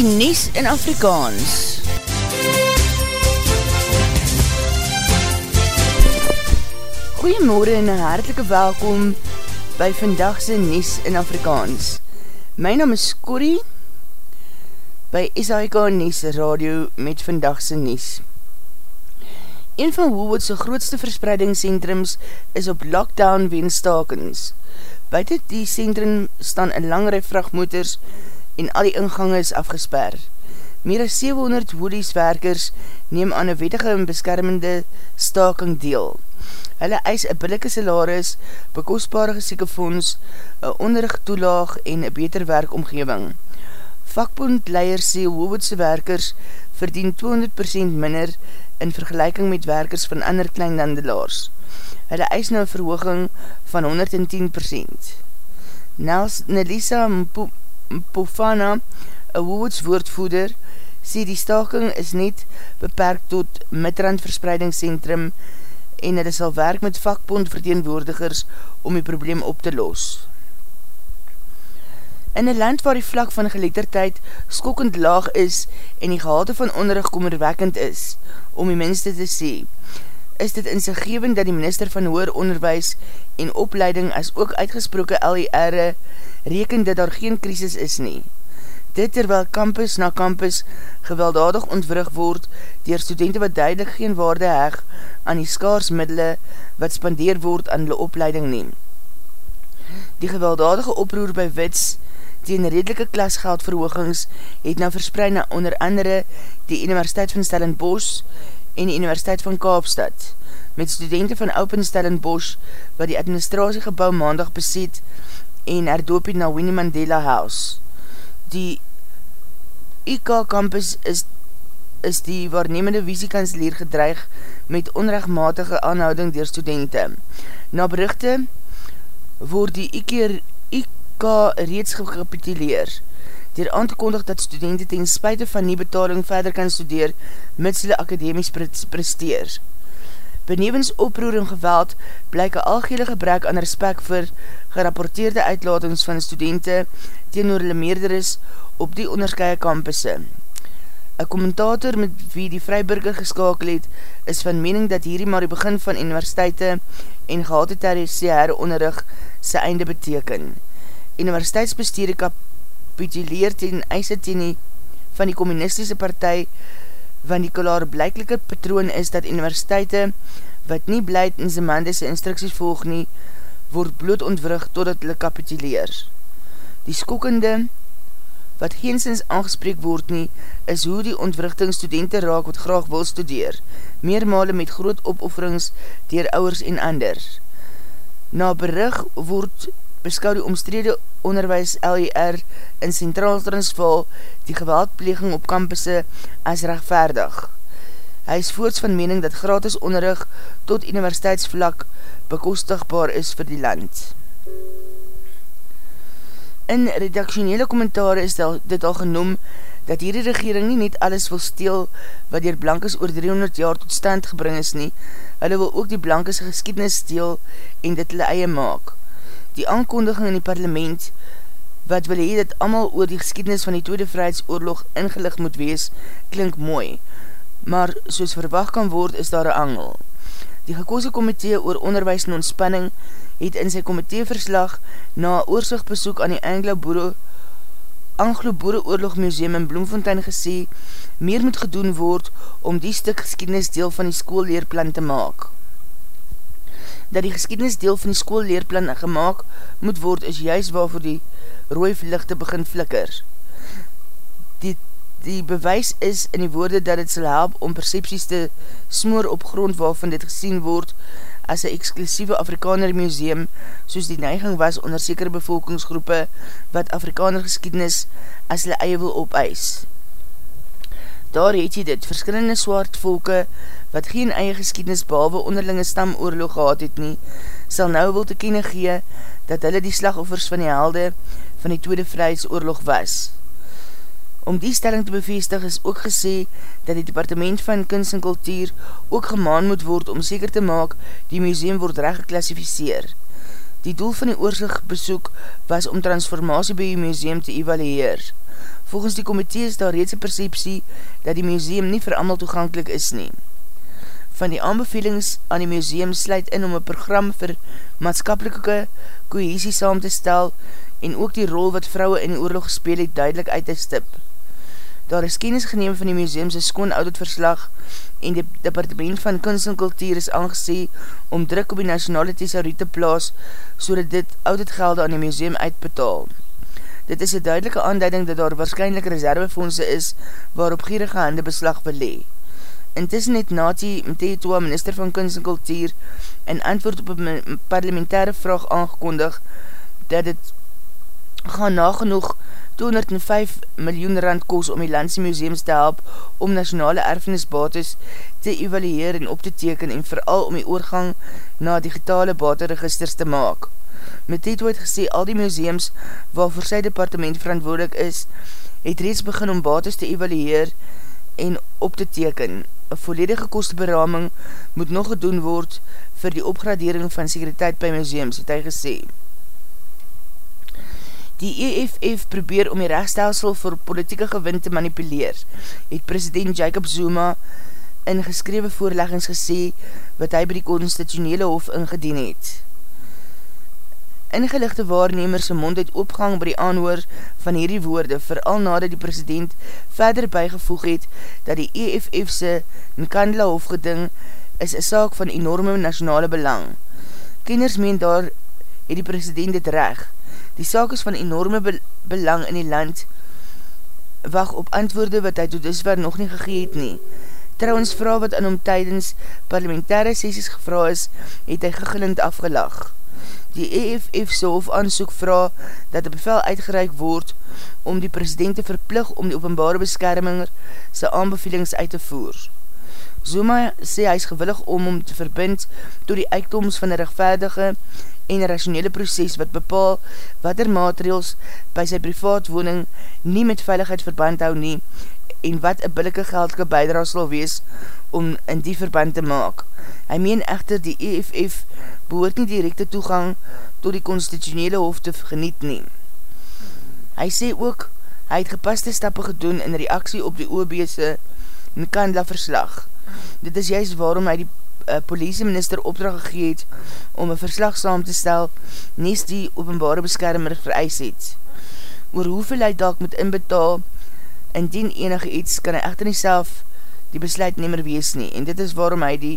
die Nies in Afrikaans. Goeiemorgen en hartelike welkom by vandagse Nies in Afrikaans. My naam is Corrie by SHK Nies Radio met vandagse Nies. Een van Woolworth's grootste verspreidingscentrums is op lockdown weenstakens. Buiten die centrum staan een langere vrachtmotors en al die ingang is afgesper. Meer as 700 Woolies werkers neem aan een wettige en beskermende staking deel. Hulle eis een billike salaris, bekostbare gesiekefonds, een onderrig toelaag en een beter werkomgeving. Vakbond leier sê Woolworthse werkers verdien 200% minder in vergelijking met werkers van ander kleinlandelaars. Hulle eis nou verhooging van 110%. Nels Nelisa Mpofana, een Woolworths woordvoeder, sê die staking is net beperk tot Midrand Verspreidingscentrum en het sal werk met vakbond verteenwoordigers om die probleem op te los. In een land waar die vlak van geletterdheid skokkend laag is en die gehalte van onderrig kommerwekkend is, om die minste te sê, is dit in sy geven dat die minister van hoer onderwijs en opleiding as ook uitgesproke LER reken dat daar geen krisis is nie. Dit terwyl campus na campus gewelddadig ontwrig word dier studenten wat duidelik geen waarde heg aan die skaarsmiddele wat spandeer word aan die opleiding neem. Die gewelddadige oproer by WITS teen redelike klasgeldverhoogings het nou verspreid na onder andere die Universiteit van Stellenbosch en die Universiteit van Kaapstad met studenten van Open Stellenbosch wat die administratiegebouw maandag beset en herdoopie na Winnie Mandela House. Die IK campus is, is die waarnemende visiekansleer gedreig met onrechtmatige aanhouding dier studenten. Na berichte word die IK, IK reeds gecapituleer dier aan te kondig dat studenten ten spuite van nie betaling verder kan studeer mits hulle akademies presteer. Benevens oproer en geweld blyk een algele gebrek aan respect vir gerapporteerde uitlatings van studenten teenoor hulle meerderis op die onderskeie kampusse. Een commentator met wie die Vryburger geskakel het, is van mening dat hierdie maar die begin van universiteite en gehalte tertiaire onderrig sy einde beteken. Universiteitsbestuurde kapituleer ten eise ten die van die communistische partij want die kolaar blijkelike patroon is dat universiteite wat nie blyd in sy mandese instructies volg nie, word bloed ontwrig totdat hulle kapituleer. Die skokkende, wat geensins aangespreek word nie, is hoe die ontwrichting studenten raak wat graag wil studeer, meermale met groot opofferings dier ouwers en ander. Na berig word beskou die omstrede onderwijs LER in Centraal Transvaal die geweldpleging op kampusse as rechtvaardig. Hy is voorts van mening dat gratis onderrig tot universiteitsvlak bekostigbaar is vir die land. In redaktionele kommentaar is dit al genoem dat hierdie regering nie net alles wil steel wat dier Blankes oor 300 jaar tot stand gebring is nie, hulle wil ook die Blankes geskiednis steel en dit hulle eie maak. Die aankondiging in die parlement wat wil hee dat amal oor die geskiednis van die Tweede Vrijheidsoorlog ingelig moet wees, klink mooi, maar soos verwacht kan word is daar een angel. Die gekose komitee oor onderwijs en ontspanning het in sy komiteeverslag na oorzichtbesoek aan die Anglo-Boere Anglo-Boere Museum in Bloemfontein gesê, meer moet gedoen word om die stuk geskiednis deel van die schoolleerplan te maak. Dat die geskiednis deel van die schoolleerplan gemaakt moet word is juist waarvoor die rooie verlichte begin flikker. Die Die bewys is in die woorde dat het sal help om percepties te smoor op grond waarvan dit gesien word as een exclusieve Afrikaner museum soos die neiging was onder sekere bevolkingsgroepe wat Afrikaner geskiednis as hulle eie wil opeis. Daar het jy dit, verskillende swaard volke wat geen eie geskiednis behalwe onderlinge stamoorlog gehad het nie, sal nou wil te kenne gee dat hulle die slagoffers van die helde van die Tweede Vrijheidsoorlog was. Om die stelling te bevestig is ook gesê dat die departement van kunst en kultuur ook gemaan moet word om seker te maak die museum word recht geklassificeer. Die doel van die oorzicht besoek was om transformatie by die museum te evalueer. Volgens die komitee is daar reeds een perceptie dat die museum nie vir amal toegankelijk is nie. Van die aanbevelings aan die museum sluit in om een program vir maatskapelike kohesie saam te stel en ook die rol wat vrouwe in die oorlog gespeel het duidelik uit te stip. Daar is kennis geneem van die museumse skoon ouditverslag en die departement van kunst en kultuur is aangesê om druk op die nationale thesaurie te plaas so dat dit ouditgelde aan die museum uitbetaal. Dit is een duidelike aanduiding dat daar waarschijnlijk reservefondse is waarop gierige hande beslag belee. Intussen het Nati Mteetoa, minister van kunst en kultuur, in antwoord op een parlementaire vraag aangekondig dat het gaan nagenoeg 205 miljoen rand koos om die landse museums te help om nationale erfenisbates te evalueer en op te teken en vooral om die oorgang na digitale bateregisters te maak. Met dit wordt gesê, al die museums waarvoor sy departement verantwoordelik is, het reeds begin om bates te evalueer en op te teken. Een volledige kosteberaming moet nog gedoen word vir die opgradering van sekuriteit by museums, het hy gesê. Die EFF probeer om die rechtstelsel vir politieke gewin te manipuleer, het president Jacob Zuma in geskrewe voorleggings gesê wat hy by die constitutionele hof ingedien het. Ingelichte waarnemerse mond het opgang by die aanhoor van hierdie woorde, vooral nadat die president verder bygevoeg het dat die EFF'se Nkandla hofgeding is een saak van enorme nationale belang. Kenners meen daar het die president dit recht, Die saak is van enorme be belang in die land, wacht op antwoorde wat hy tot disver nog nie gegeet nie. Trouwens, vrou wat aan hom tydens parlementaire sessies gevra is, het hy gegelind afgelag. Die EFF so of aansoek vraag dat die bevel uitgereik word om die president te verplig om die openbare beskerminger sy aanbevelings uit te voer. Zuma sê hy is gewillig om om te verbind door die uitkomst van die rechtvaardige en rationele proces wat bepaal wat er maatregels by sy privaat woning nie met veiligheid verband hou nie en wat een billike geldelike bijdra sal wees om in die verband te maak. Hy meen echter die EFF behoort nie directe toegang tot die constitutionele hof te geniet nie. Hy sê ook, hy het gepaste stappe gedoen in reaksie op die OB'se Nkandla verslag. Dit is juist waarom hy die uh, politieminister opdracht gegeet om een verslag saam te stel nees die openbare beskermer vereis het. Oor hoeveel hy dalk moet inbetaal, indien enige iets kan hy echter nie self die besluitnemer wees nie en dit is waarom hy die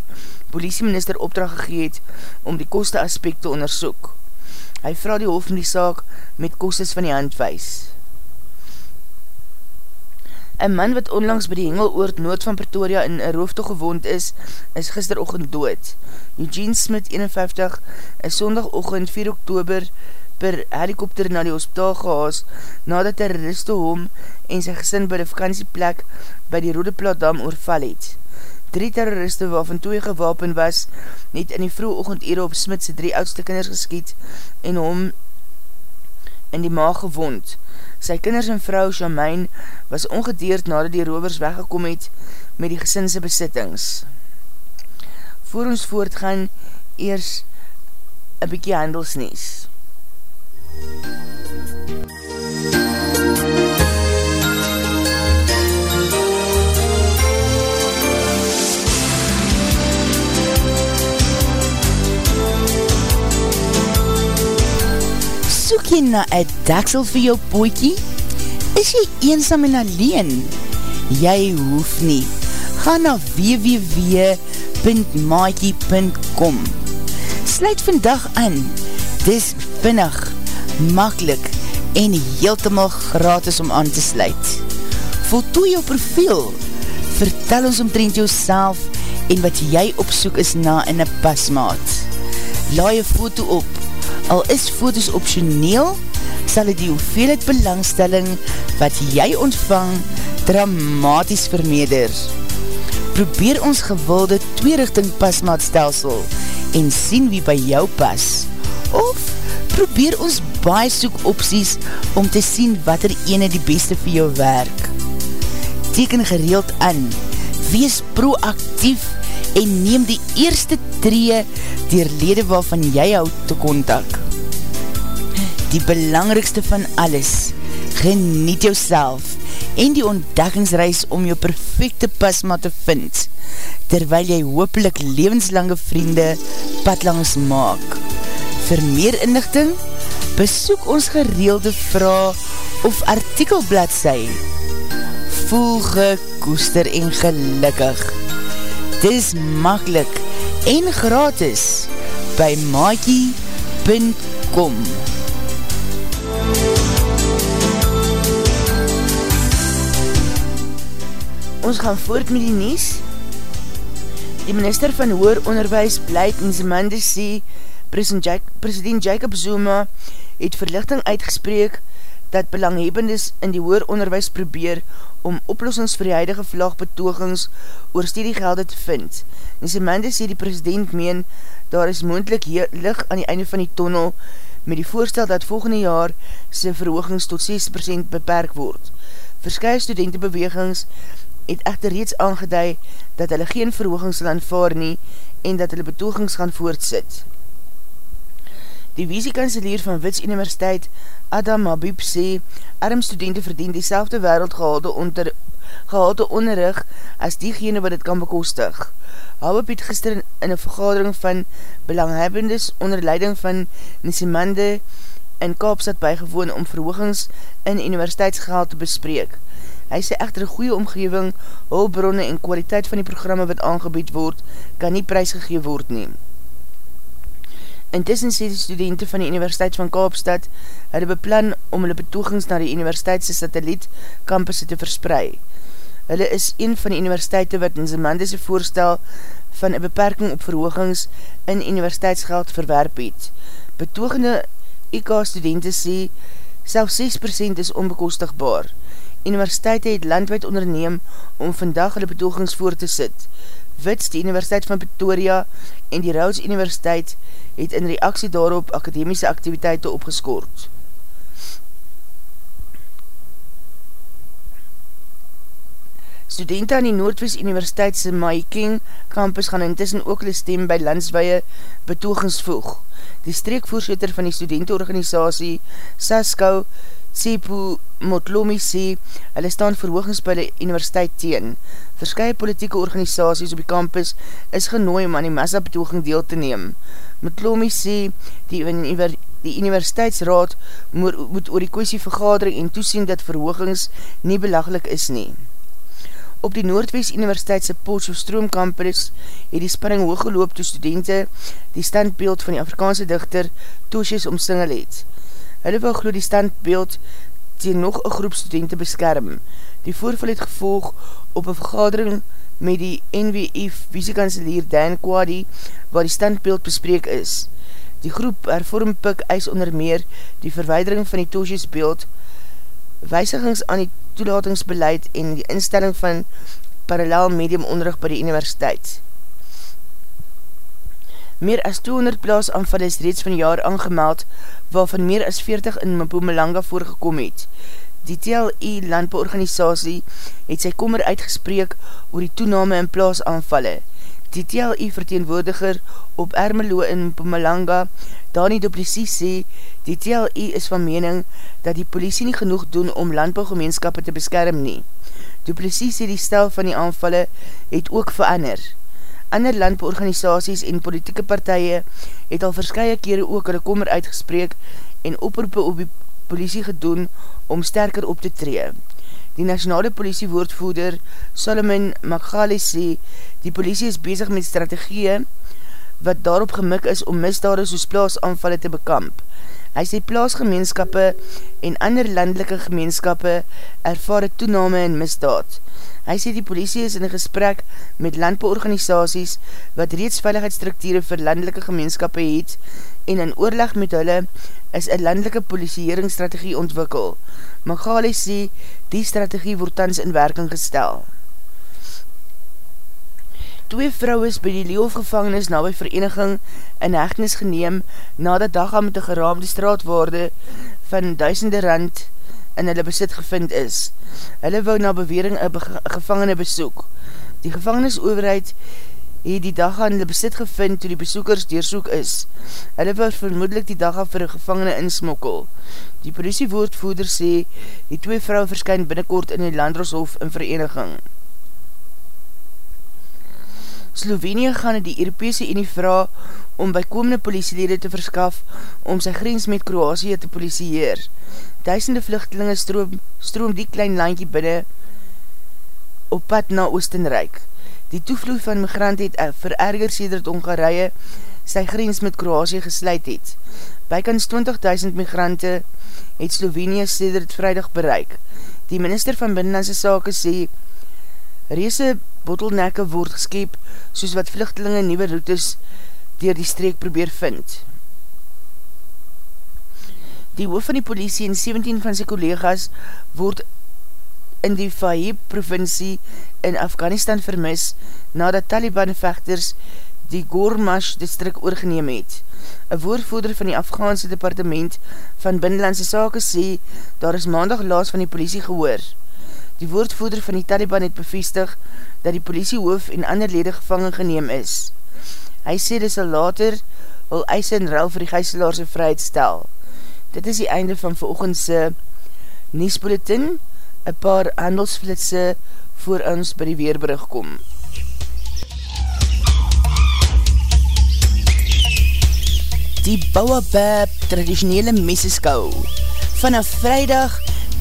politieminister opdracht gegeet om die koste aspect te onderzoek. Hy vraag die hoofd van die saak met kostes van die hand wees. Een man wat onlangs by die hengeloord noord van Pretoria in een rooftocht gewond is, is gisterochtend dood. Eugene Smith, 51, is sondagochtend 4 oktober per helikopter na die hospitaal gehaas, nadat terroriste hom en sy gesin by die vakantieplek by die Rode Plaatdam oorval het. Drie terroriste waarvan twee gewapen was, net in die vroeg ochend ere op Smith sy drie oudste kinders geskiet en hom in die maag gewond. Sy kinders en vrou Jamain was ongedeerd nadat die rovers weggekom het met die gesinse besittings. Voor ons voortgaan, eers een bykie handelsnees. Soek jy na een daksel vir jou poekie? Is jy eensam en alleen? Jy hoef nie. Ga na www.maakie.com Sluit vandag aan. Dis vinnig, makkelijk en heeltemal gratis om aan te sluit. Voltooi jou profiel. Vertel ons omtrent jou en wat jy opsoek is na in een pasmaat. Laai een foto op Al is foto's optioneel, sal het die hoeveelheid belangstelling wat jy ontvang dramatisch vermeerder. Probeer ons gewilde tweerichting pasmaatstelsel en sien wie by jou pas. Of probeer ons baie soek opties om te sien wat er ene die beste vir jou werk. Teken gereeld aan, wees proactief en neem die eerste tree dier lede waarvan jy houd te kontak. Die belangrikste van alles, geniet jou en die ontdekkingsreis om jou perfecte pasma te vind, terwyl jy hoopelik levenslange vriende padlangs maak. Vir meer inlichting, besoek ons gereelde vraag of artikelbladsij. Voel gekoester en gelukkig. Dis makkelijk en gratis by maakie.com Ons gaan voort met die nies. Die minister van Hoor Onderwijs Blyk en Zemande sê president Jacob Zuma het verlichting uitgespreek dat belanghebbendes in die hoer onderwijs probeer om oplossings vir die huidige vlagbetogings oor studiegelde te vind. En Zemande sê die president meen, daar is moendlik lig aan die einde van die tonnel met die voorstel dat volgende jaar sy verhoogings tot 6% beperk word. Verskye studentenbewegings het echter reeds aangeduid dat hulle geen verhoogings sal aanvaar nie en dat hulle betogings gaan voortsit. Die visiekanselier van Wits Universiteit, Adam Habib, sê, arm studenten verdien die selfde wereld gehaalde, onder, gehaalde onderrig as diegene wat het kan bekostig. Habib het gister in een vergadering van belanghebbendes onder leiding van Nisimande in Kaapstad bijgewoon om verhoogings in universiteitsgehaal te bespreek. Hy sê echter goeie omgeving, hulbronne en kwaliteit van die programme wat aangebied word, kan nie prijs gegee word neem. Intussen sê die studenten van die Universiteit van Kaapstad hulle beplan om hulle betogings na die Universiteitse satelliet campus te versprei. Hulle is een van die universiteite wat in Zemandese voorstel van een beperking op verhoogings in universiteitsgeld verwerp het. Betogende IK studenten sê self 6% is onbekostigbaar universiteite het landwijd onderneem om vandag hulle betogings voor te sit. Wits, die Universiteit van Pretoria en die Rhodes Universiteit het in reaksie daarop akademiese activiteite opgeskoord. Studenten aan die Noordwest Universiteitse Mai King campus gaan intussen ook hulle stem by landsweie betogings voeg. Die streekvoorzitter van die studentenorganisatie Saskau Tsepo Motlomi sê, hulle staan verhoogings by die universiteit teen. Verskye politieke organisaties op die campus is genooi om aan die massa betoging deel te neem. Motlomi sê, die, die universiteitsraad moet, moet oor die kwestie vergadering en toesien dat verhoogings nie belaglik is nie. Op die Noordwest Universiteitse Potsoefstroom campus het die spanning hooggeloop toe studenten die standbeeld van die Afrikaanse dichter Toosjes omsingel het. Hulle wil glo die standbeeld tegen nog een groep studenten beskerm. Die voorval het gevolg op een vergadering met die NWF visiekanselier Dan Kwadi, waar die standbeeld bespreek is. Die groep hervorm pik eis onder meer die verweidering van die toosjesbeeld, weisigings aan die toelatingsbeleid en die instelling van parallel medium onderrug by die universiteit. Meer as 200 plaasanval is reeds van jaar aangemeld, waarvan meer as 40 in Mpumalanga voorgekom het. Die TLE landbeorganisatie het sy kommer uitgespreek oor die toename in plaasanvalle. Die TLE verteenwoordiger op Ermelo in Mpumalanga, Dani Duplessis sê, die TLE is van mening dat die politie nie genoeg doen om landbougemeenskap te beskerm nie. Duplessis sê die stel van die aanvalle het ook verander ander landbeorganisaties en politieke partije het al verskye kere ook hulle kommer uitgespreek en oproepe op die politie gedoen om sterker op te tree. Die nationale politiewoordvoerder Solomon Magali sê, die politie is bezig met strategieën wat daarop gemik is om misdade soos plaasanvalle te bekamp. Hy sê plaasgemeenskappe en ander landelike gemeenskappe ervare toename in misdaad. Hy sê die politie is in een gesprek met landbeorganisaties wat reeds veiligheidsstrukture vir landelike gemeenskappe het en in oorleg met hulle is een landelike politieeringsstrategie ontwikkel. Magali sê die strategie word tans in werking gestel. Twee vrouwes by die leeuwgevangenis na by vereniging in hechtenis geneem nadat dagga met een geraamde straatwaarde van duisende rand in hulle besit gevind is. Hulle wou na bewering een gevangene besoek. Die gevangenisoverheid het die dag aan hulle besit gevind toe die besoekers deursoek is. Hulle wil vermoedelijk die dag af vir een gevangene insmokkel. Die politiewoordvoerder sê, die twee vrou verskyn binnenkort in die Landroshof in vereniging. Slovenië gaan die Europese Unie vraag om bykomende politielede te verskaf om sy grens met Kroasie te politie Duisende vluchtelinge stroom, stroom die klein landje binnen op pad na Oostenrijk. Die toevloed van migrant het uh, vererger sedert Hongarije sy grens met Kroasie gesluit het. Bykans 20.000 migrante het Slovenië sedert vrijdag bereik. Die minister van Binnenlandse Sake sê, reese bottelnekke word geskep soos wat vluchtelinge nieuwe routes dier die streek probeer vind. Die hoof van die politie en 17 van sy collega's word in die Fahib provincie in Afghanistan vermis nadat Taliban vechters die Gormash distrik oorgeneem het. Een woordvoerder van die Afghaanse departement van Binnenlandse Sake sê, daar is maandag laas van die politie gehoor. Die woordvoerder van die Taliban het bevestig dat die politiehoof en ander lede gevangen geneem is. Hy sê dit sal later wil eise en ruil vir die geiselaarse vryheid stel. Dit is die einde van veroogendse Niesbulletin, een paar handelsflitse voor ons by die weerbrug kom. Die Bouwabab traditionele meseskou vanaf vrijdag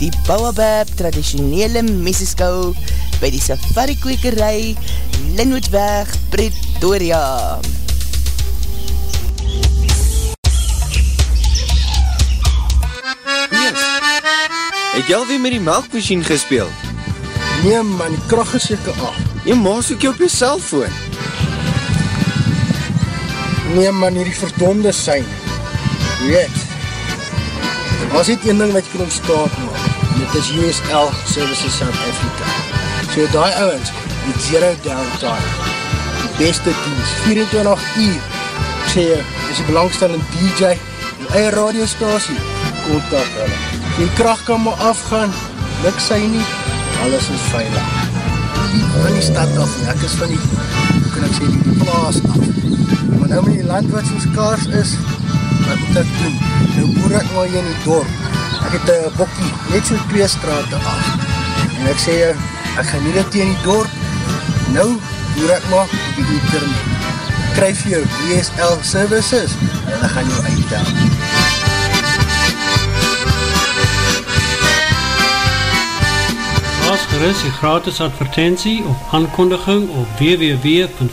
Die Bouwabab traditionele meseskou by die safari kwekerij Linwoodweg Pretoria. Het jy alweer met die melkmachine gespeeld? Nee man, die kracht is jyke af. Jy maas ook jy op jy cellfoon. Nee man, hier die verdonde sein. Weet, was dit een ding wat jy kan ontstaat maak. Dit is USL Services South Africa. So die ouwens, die zero downtime. Die beste dienst, 24 uur. Ek sê jy, is die belangstellende DJ, die eie radiostasie, kontak hulle. Die kracht kan maar afgaan, luk sy nie, alles is veilig. Van die stad af, ek is van die, hoe kan ek sê, die plaas af. Maar nou met die land wat soos kaars is, wat moet ek doen? Nou boer ek maar hier in die dorp. Ek het een bokkie, net so twee straten af. En ek sê, ek gaan nie dit in die dorp, nou boer ek maar op die internet. Kryf jou DSL services, en ek gaan jou uitdaan. Plaas gerust die gratis advertentie of aankondiging op www.v.co.za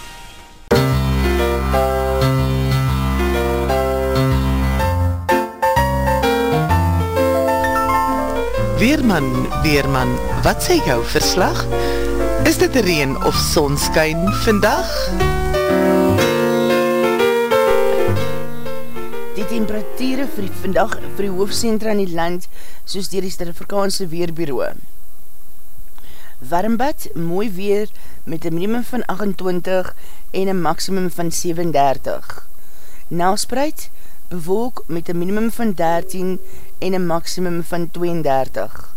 Weerman, Weerman, wat sê jou verslag? Is dit reen of sonskyn vandag? Die temperatuur vir die vandag vir die hoofdcentra in die land soos dier die Stadifrikaanse Weerbureau warmbad, mooi weer met een minimum van 28 en een maximum van 37. Nelspreid, bewolk met een minimum van 13 en een maximum van 32.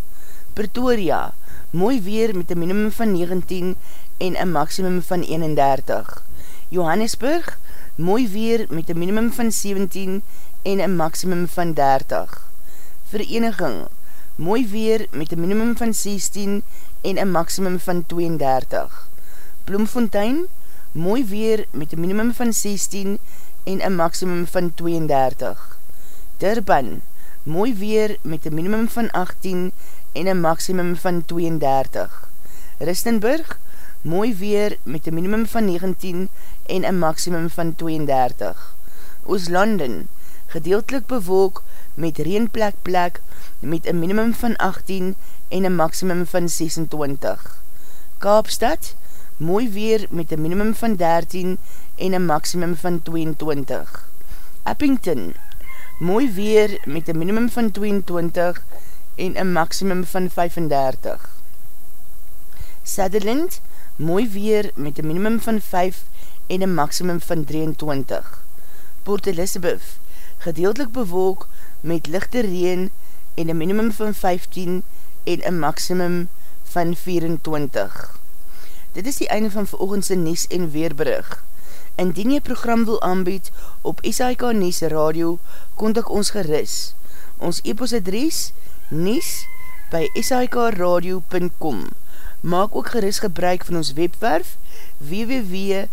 Pretoria, mooi weer met een minimum van 19 en een maximum van 31. Johannesburg, mooi weer met een minimum van 17 en een maximum van 30. Vereniging, mooi weer met een minimum van 16 en een maximum van 32. Bloemfontein, mooi weer met een minimum van 16 en een maximum van 32. Durban, mooi weer met een minimum van 18 en een maximum van 32. Ristenburg, mooi weer met een minimum van 19 en een maximum van 32. Ooslanden, gedeeltelik bewolk met reenplek plek met een minimum van 18 en een maximum van 26. Kaapstad, mooi weer met een minimum van 13 en een maximum van 22. Eppington, mooi weer met een minimum van 22 en een maximum van 35. Sutherland, mooi weer met een minimum van 5 en een maximum van 23. Port Elizabeth, gedeeltelik bewolk met lichte reen en een minimum van 15 en een maximum van 24. Dit is die einde van veroogendse Nies en Weerbrug. Indien jy program wil aanbied op SIK Nies Radio, kontak ons geris. Ons e-postadres nies by sikradio.com Maak ook geris gebruik van ons webwerf www.v.co.za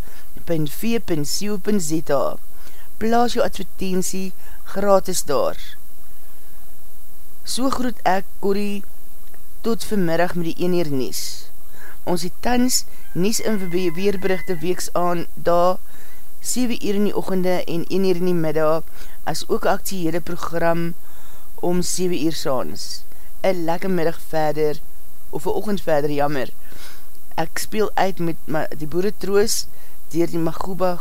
Plaas jou advertentie gratis daar. So groet ek, Corrie, tot vanmiddag met die 1 uur nies. Ons het tans nies in weerberichte weeks aan da 7 uur in die ochende en 1 uur in die middag as ook actiehede program om 7 uur saans. Een lekker middag verder of een ochend verder, jammer. Ek speel uit met ma, die boere troos dier die Maguba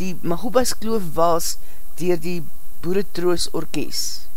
die Magubas kloof was dier die boere troos orkest.